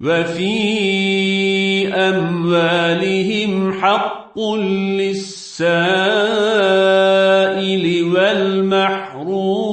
وفي أموالهم حق للسائل والمحروم.